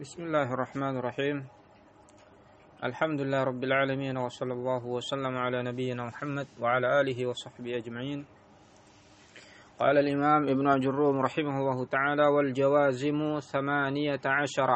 بسم الله الرحمن الرحيم الحمد لله رب العالمين وصلى الله وسلم على نبينا محمد وعلى آله وصحبه أجمعين قال الإمام ابن عجروم رحمه الله تعالى والجوازم ثمانية عشر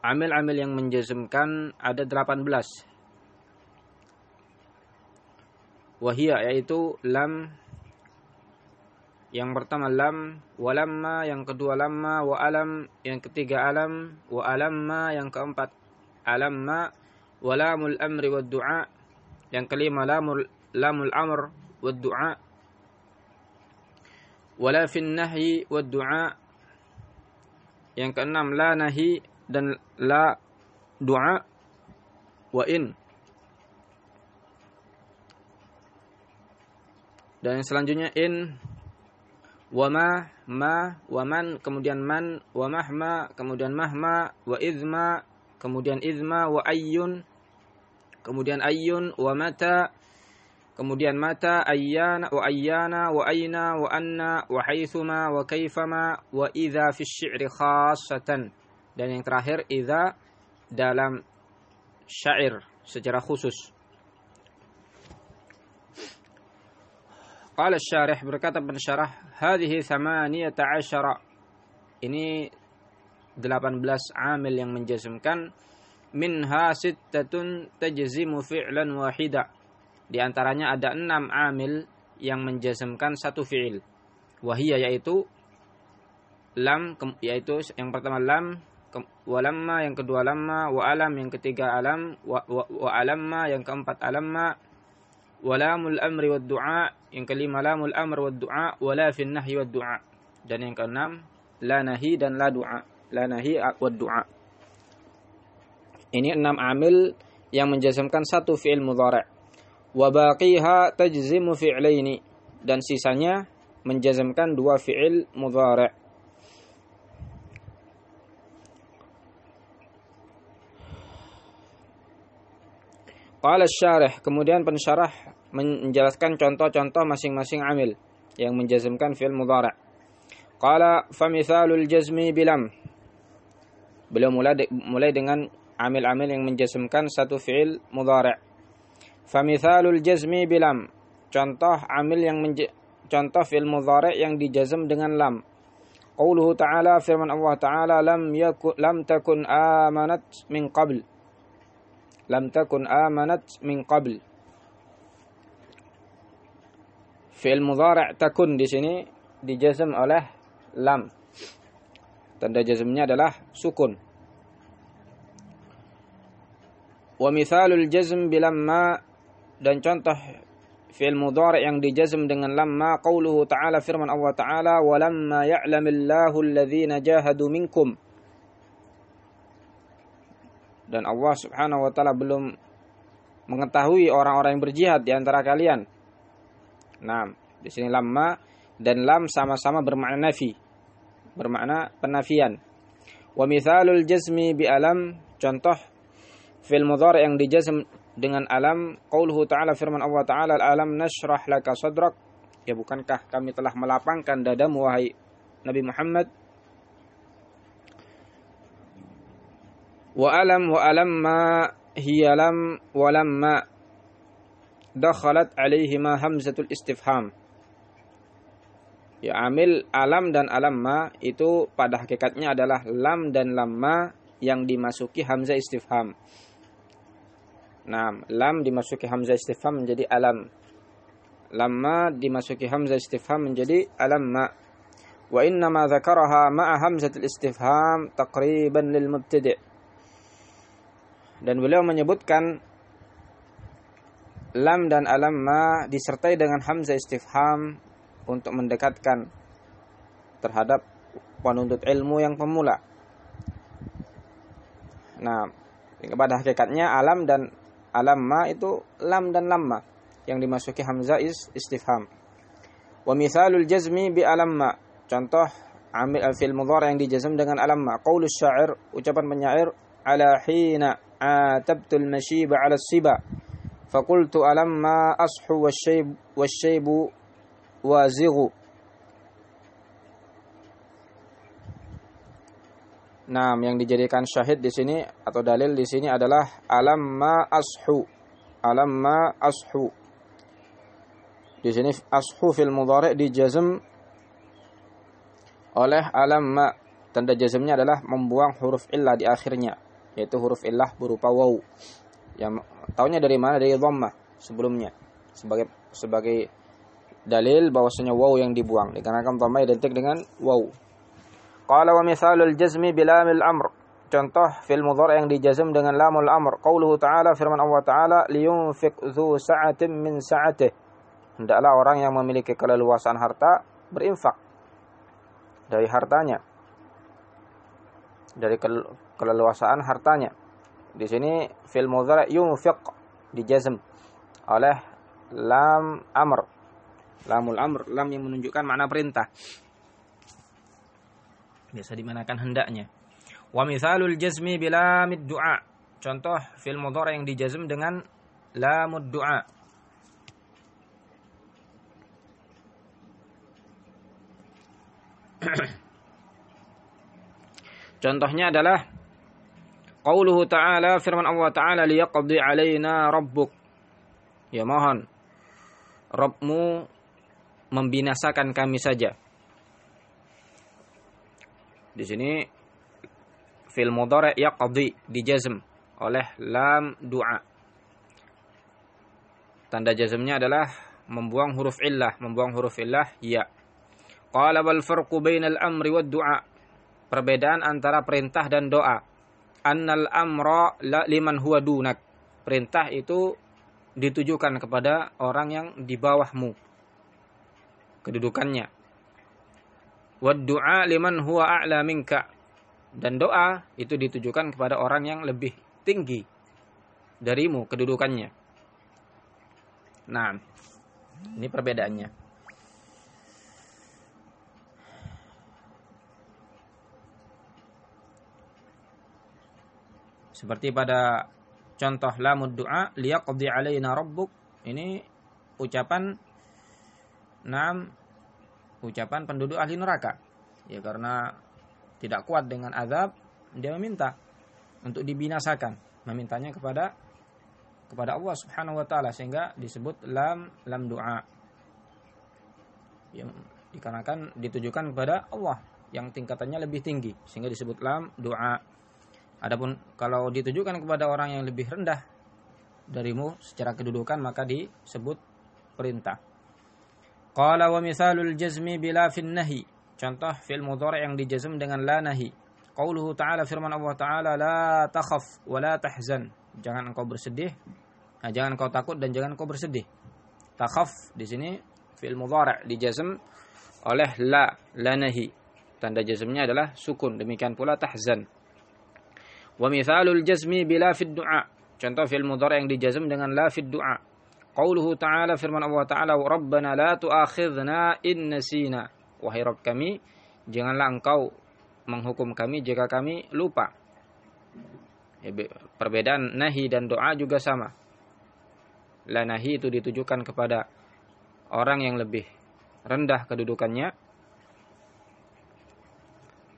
Amil-amil yang menjazmkan ada 18 Wahia yaitu lam yang pertama lam, walamma yang kedua lamma, wa alam yang ketiga alam, wa alamma yang keempat alamma, walamul amri wa du'a yang kelima lamul lamul amr wa du'a wala fin nahyi wa du'a yang keenam la nahi dan la du'a wa in. Dan selanjutnya in wama ma waman kemudian man wa mahma kemudian mahma wa izma kemudian izma wa ayyun kemudian ayyun wa mata kemudian mata ayyana wa ayyana wa aina wa anna wa haitsuma wa kaifama wa idza fi syi'ri khassatan. Dan yang terakhir idza dalam syair secara khusus Qala syarih berkata pensyarah hadhihi thamaniyata asyara. Ini 18 amil yang menjazmkan minha sittatun tajzimu fi'lan wahida. Di antaranya ada enam amil yang menjazmkan satu fi'il. Wahia yaitu lam yaitu yang pertama lam walamma yang kedua lamma wa alam yang ketiga alam wa, wa, wa alamma yang keempat alamma walamul amri wad du'a yang kelima lamul amr wad du'a wala fin nahyi wad du'a. Dan yang keenam la nahi dan la du'a. La nahi wad du'a. Ini enam amil yang menjazmkan satu fi'il mudhari' wa baqiha tajzimu fi'laini. Dan sisanya menjazmkan dua fi'il mudhari' Qala syarih kemudian pensyarah menjelaskan contoh-contoh masing-masing amil yang menjazmkan fi'il mudhari'. Qala famithalul jazmi bilam. Beliau mulai de, mulai dengan amil-amil yang menjazmkan satu fi'il mudhari'. Famithalul jazmi bilam. Contoh amil yang contoh fi'il mudhari' yang dijazm dengan lam. Qauluhu ta'ala firman Allah ta'ala lam yakun lam takun amanat min qabl lam takun amanat min qabl. Fi'il mudhari' takun di sini dijazm oleh lam. Tanda jazmnya adalah sukun. Wa mithalul jazm bilamma dan contoh fi'il mudhari' yang dijazm dengan lamma qauluhu ta'ala firman Allah ta'ala walamma ya'lamillahu alladhina jahadu minkum dan Allah Subhanahu wa taala belum mengetahui orang-orang yang berjihad di antara kalian. Nah, di sini lamma dan lam sama-sama bermakna nafi. Bermakna penafian. Wa mithalul jazmi bi alam contoh fil mudhari yang dijazm dengan alam qauluhu ta'ala firman Allah ta'ala alam nashrah laka sadrak ya bukankah kami telah melapangkan dadamu wahai Nabi Muhammad wa alam wa alamma hiya lam wa lamma dakhalat alaihima hamzatul istifham. Ya amil alam dan alamma itu pada hakikatnya adalah lam dan lamma yang dimasuki hamzah istifham. Nah lam dimasuki hamzah istifham menjadi alam. Lamma dimasuki hamzah istifham menjadi alamma wa inna ma dzakaraha ma'a hamzatul istifham taqriban lil mubtadi' dan beliau menyebutkan lam dan alamma disertai dengan hamzah istifham untuk mendekatkan terhadap penuntut ilmu yang pemula. Nah, pada hakikatnya alam dan alamma itu lam dan lamma yang dimasuki hamzah is istifham. Wa mithalul jazmi bi alamma. Contoh amil al-fil mudhari yang dijazm dengan alamma. Qaulus syair, ucapan penyair ala hina atabtul mashiba ala siba فقلت ألما أصحو والشيب والشيب وازغ Nah, yang dijadikan syahid di sini atau dalil di sini adalah alam ma ashu. Alam ma ashu. Di sini ashu fil mudhari dijazm oleh alam ma. Tanda jazmnya adalah membuang huruf illah di akhirnya, yaitu huruf illah berupa waw. Yang tahunya dari mana? Dari dhammah sebelumnya. Sebagai sebagai dalil bahwasanya waw yang dibuang dikarenakan dhammah identik dengan waw. Qala wa misalul jazmi bilamil amr. Contoh fil mudhari yang dijazm dengan lamul amr. Qauluhu ta'ala firman Allah Ta'ala liyunfiq dzu sa'atin min sa'atih. Hendaklah orang yang memiliki keleluasan harta berinfak dari hartanya. Dari keleluasaan hartanya. Di sini fil mudhari yunfiq dijazm oleh lam amr. Lamul amr, lam yang menunjukkan makna perintah biasa dimanakan hendaknya. Wa mithalul jazmi bilamid du'a. Contoh fil mudhari yang dijazm dengan lamud du'a. Contohnya adalah qauluhu ta'ala firman Allah ta'ala liyaqdi alaina rabbuk. Ya mohon Rabbmu membinasakan kami saja. Di sini fil mudhari yaqdi dijazm oleh lam du'a. Tanda jazmnya adalah membuang huruf illah, membuang huruf illah ya. Qala wal farqu bainal amri wad du'a. Perbedaan antara perintah dan doa. Annal amra liman huwa dunak. Perintah itu ditujukan kepada orang yang di bawahmu. Kedudukannya Wad liman huwa a'la minka. Dan doa itu ditujukan kepada orang yang lebih tinggi darimu kedudukannya. Nah, ini perbedaannya. Seperti pada contoh lamud du'a liyaqdi alaina rabbuk. Ini ucapan Nam ucapan penduduk ahli neraka. Ya karena tidak kuat dengan azab, dia meminta untuk dibinasakan, memintanya kepada kepada Allah Subhanahu wa taala sehingga disebut lam lam doa. Yang dikarenakan ditujukan kepada Allah yang tingkatannya lebih tinggi sehingga disebut lam doa. Adapun kalau ditujukan kepada orang yang lebih rendah darimu secara kedudukan maka disebut perintah. Qala wa misalul jazmi bila fin nahi. Contoh fil mudhari yang dijazm dengan la nahi. Qauluhu ta'ala firman Allah ta'ala la takhaf wa la tahzan. Jangan engkau bersedih, nah, jangan engkau takut dan jangan engkau bersedih. Takhaf di sini fil mudhari dijazm oleh la la nahi. Tanda jazmnya adalah sukun. Demikian pula tahzan. Wa mithalul jazmi bila fid du'a. Contoh fil mudhari yang dijazm dengan la fid du'a. Qauluhu ta'ala firman Allah ta'ala Rabbana la tu'akhidna in nasina Wahai Rabb kami Janganlah engkau menghukum kami jika kami lupa ya, Perbedaan nahi dan doa juga sama La nahi itu ditujukan kepada Orang yang lebih rendah kedudukannya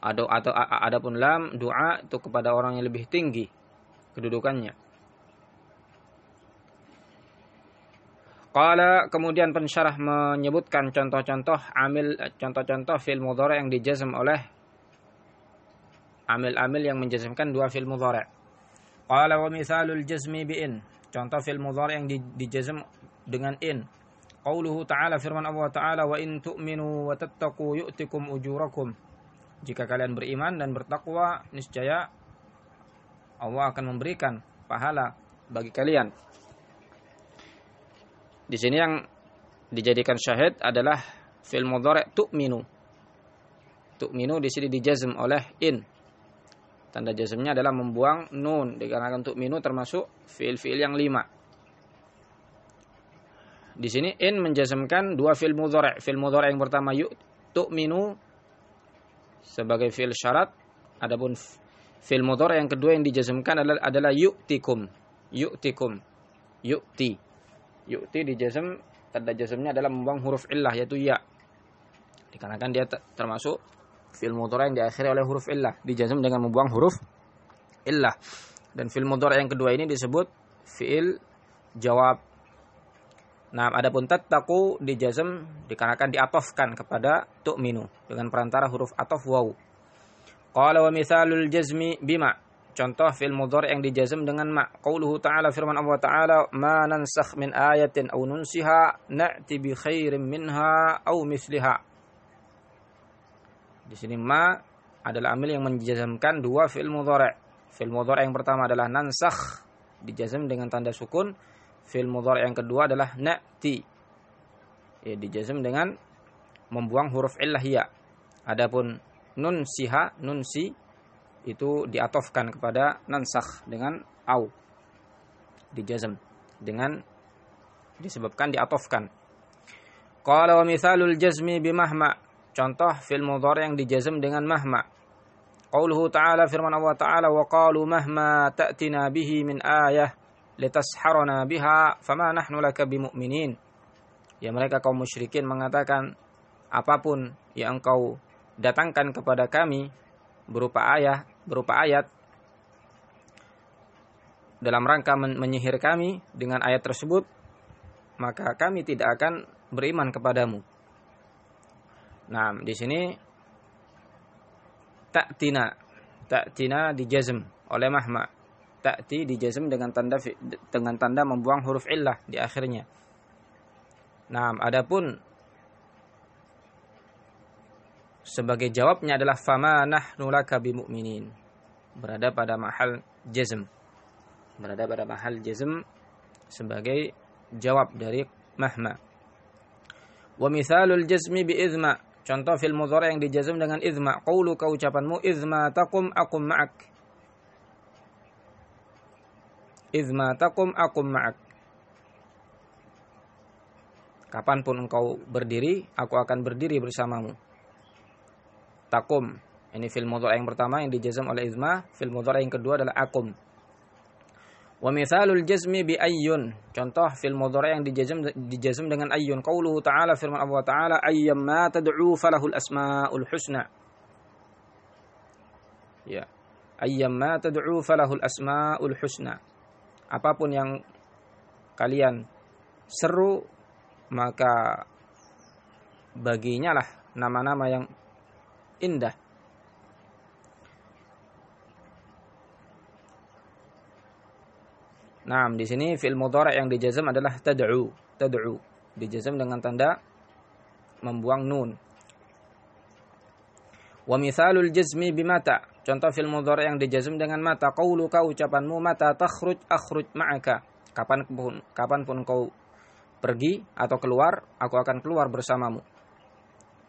atau atau adapun lam doa itu kepada orang yang lebih tinggi kedudukannya Qala kemudian pensyarah menyebutkan contoh-contoh amil contoh-contoh fil mudhari yang dijazm oleh amil-amil yang menjazmkan dua fil mudhari. Qala wa misalul jazmi bi in. Contoh fil mudhari yang dijazm dengan in. Qauluhu ta'ala firman Allah ta'ala wa in tu'minu wa tattaqu yu'tikum ujurakum. Jika kalian beriman dan bertakwa niscaya Allah akan memberikan pahala bagi kalian. Di sini yang dijadikan syahid adalah fil mudhari' tu'minu. Tu'minu di sini dijazm oleh in. Tanda jazmnya adalah membuang nun dikarenakan tu'minu termasuk fiil-fiil yang lima. Di sini in menjazmkan dua fil mudhari'. Fil mudhari' yang pertama yu tu'minu sebagai fil syarat. Adapun fil mudhari' yang kedua yang dijazmkan adalah adalah yu'tikum. Yu'tikum. Yu'ti yu'ti di jazm tanda jazmnya adalah membuang huruf illah yaitu ya dikarenakan dia termasuk Fi'il mudhari yang diakhiri oleh huruf illah, dijazm dengan membuang huruf illah. Dan fi'il mudhari yang kedua ini disebut fi'il jawab. Nah, adapun tattaqu dijazm dikarenakan diatofkan kepada tu'minu dengan perantara huruf atof waw. Qala wa mithalul jazmi bima. Contoh fi'il mudhari yang dijazm dengan ma. Qauluhu ta'ala firman Allah Ta'ala, "Ma nansakh min ayatin aw nunsiha na'ti bi khairin minha aw misliha." Di sini ma adalah amil yang menjazmkan dua fi'il mudhari'. Fi'il mudhari' yang pertama adalah nansakh dijazm dengan tanda sukun. Fi'il mudhari' yang kedua adalah na'ti. Ya, dijazm dengan membuang huruf illah ya. Adapun nun siha, nun si itu diatofkan kepada nansakh dengan au. Dijazm dengan disebabkan diatofkan. Qala wa mithalul jazmi bimahma Contoh fil mudhari yang dijazm dengan mahma. Qauluhu ta'ala firman Allah ta'ala wa qalu mahma ta'tina bihi min ayah litasharana biha fama nahnu laka bimu'minin. Ya mereka kaum musyrikin mengatakan apa pun yang engkau datangkan kepada kami berupa ayah, berupa ayat dalam rangka menyihir kami dengan ayat tersebut maka kami tidak akan beriman kepadamu. Nah, di sini ta'tina. Ta'tina dijazm oleh mahma. Ta'ti dijazm dengan tanda dengan tanda membuang huruf illah di akhirnya. Nah, adapun sebagai jawabnya adalah fama nahnu laka bimu'minin. Berada pada mahal jazm. Berada pada mahal jazm sebagai jawab dari mahma. Wa mithalul jazmi bi izma Contoh fil mudhari yang dijazm dengan izma. Qauluka ucapanmu izma takum akum ma'ak. Izma takum akum ma'ak. Kapan pun engkau berdiri, aku akan berdiri bersamamu. Takum. Ini fil mudhari yang pertama yang dijazm oleh izma. Fil mudhari yang kedua adalah akum. Wa mithalul jazmi bi ayyun. Contoh fil mudhari yang dijazm dijazm dengan ayyun. Qauluhu ta'ala firman Allah Ta'ala ayyamma tad'u falahul asmaul husna. Ya. Ayyamma tad'u falahul asmaul husna. Apa pun yang kalian seru maka baginya lah nama-nama yang indah. Nah, di sini fi'il mudhari yang dijazm adalah tad'u, tad'u. Dijazm dengan tanda membuang nun. Wa mithalul jazmi bimata. Contoh fi'il mudhari yang dijazm dengan mata. Qauluka ucapanmu mata takhruj akhruj ma'aka. Kapan pun kapan pun kau pergi atau keluar, aku akan keluar bersamamu.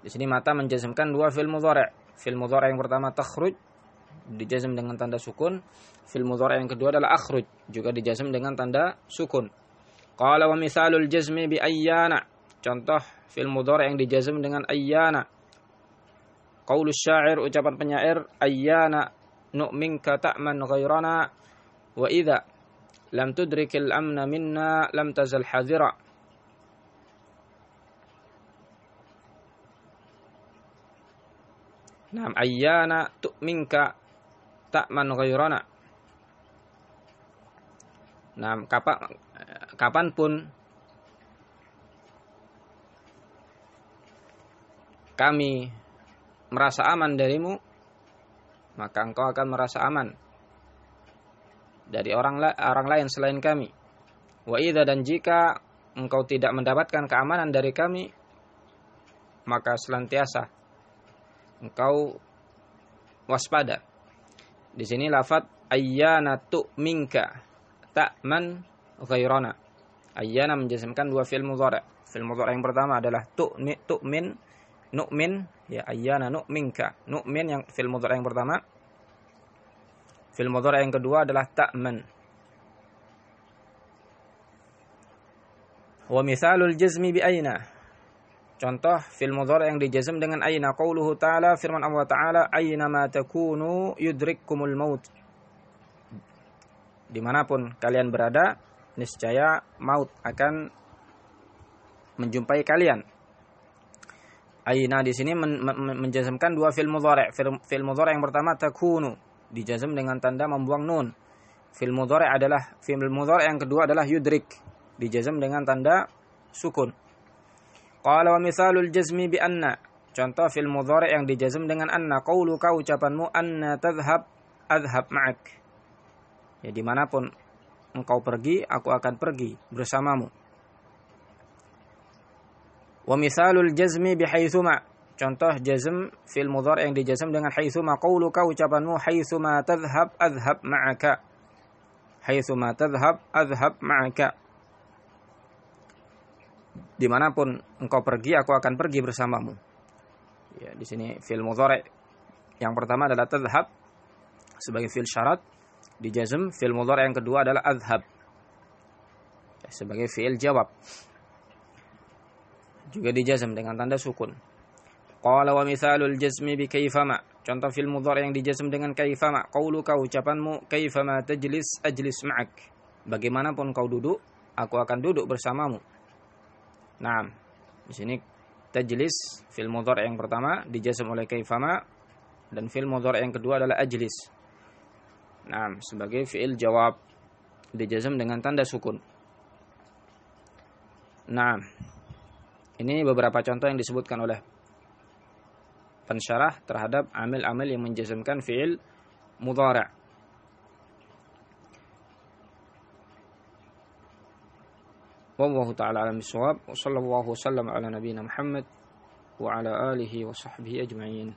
Di sini mata menjazmkan dua fi'il mudhari. Fi'il mudhari yang pertama takhruj dijazm dengan tanda sukun. Fil mudhari yang kedua adalah akhruj, juga dijazm dengan tanda sukun. Qala wa misalul jazmi bi ayyana. Contoh fil mudhari yang dijazm dengan ayyana. Qaulus syair ucapan penyair ayyana nu'minka ta'man ghairana wa idza lam tudrikil amna minna lam tazal hadira. Nah, ayyana tu'minka ta'man ghairana. Nah, kapan kapan pun kami merasa aman darimu, maka engkau akan merasa aman dari orang orang lain selain kami. Wa idza dan jika engkau tidak mendapatkan keamanan dari kami, maka senantiasa engkau waspada di sini lafat ayyana tu'minka ta'man ghairana. Ayyana menjazmkan dua fi'il mudhari'. Fi'il mudhari' yang pertama adalah tu'mi tu'min nu'min ya ayyana nu'minka. Nu'min yang fi'il mudhari' yang pertama. Fi'il mudhari' yang kedua adalah ta'man. Wa mithalul jazmi bi aina Contoh fil mudhari yang dijazm dengan aina qauluhu ta'ala firman Allah ta'ala aina ma takunu yudrikkumul maut. Di mana pun kalian berada, niscaya maut akan menjumpai kalian. Aina di sini men, men, menjazmkan dua fil mudhari'. Fil, fil mudhari' yang pertama takunu, dijazm dengan tanda membuang nun. Fil mudhari' adalah fil mudhari' yang kedua adalah yudrik, dijazm dengan tanda sukun. Qala wa misalul jazmi bi anna. Contoh fil mudhari' yang dijazm dengan anna. Qauluka ucapanmu anna tadhhab adhab ma'ak. Ya di mana pun engkau pergi, aku akan pergi bersamamu. Wa misalul jazmi bihaitsuma. Contoh jazm fil mudhari yang dijazm dengan haitsuma qauluka ucapanmu haitsuma tadhhab adhhab ma'aka. Haitsuma tadhhab adhhab ma'aka. Di mana pun engkau pergi, aku akan pergi bersamamu. Ya, di sini fil mudhari yang pertama adalah tadhhab sebagai fil syarat dijazm fil mudhari yang kedua adalah adhhab ya, sebagai fiil jawab juga dijazm dengan tanda sukun. Qala wa mithalul jazmi bi kaifama. Contoh fil mudhari yang dijazm dengan kaifama. Qauluka ucapanmu kaifama tajlis ajlis ma'ak. Bagaimanapun kau duduk, aku akan duduk bersamamu. Nah, di sini tajlis fil mudhari yang pertama dijazm oleh kaifama dan fil mudhari yang kedua adalah ajlis. Nah, sebagai fiil jawab dijazm dengan tanda sukun. Nah, ini beberapa contoh yang disebutkan oleh pensyarah terhadap amil-amil yang menjazmkan fi'il mudhari'. Wallahu taala alam bisawab wa sallallahu wasallam ala nabiyyina Muhammad wa ala alihi wa sahbihi ajma'in.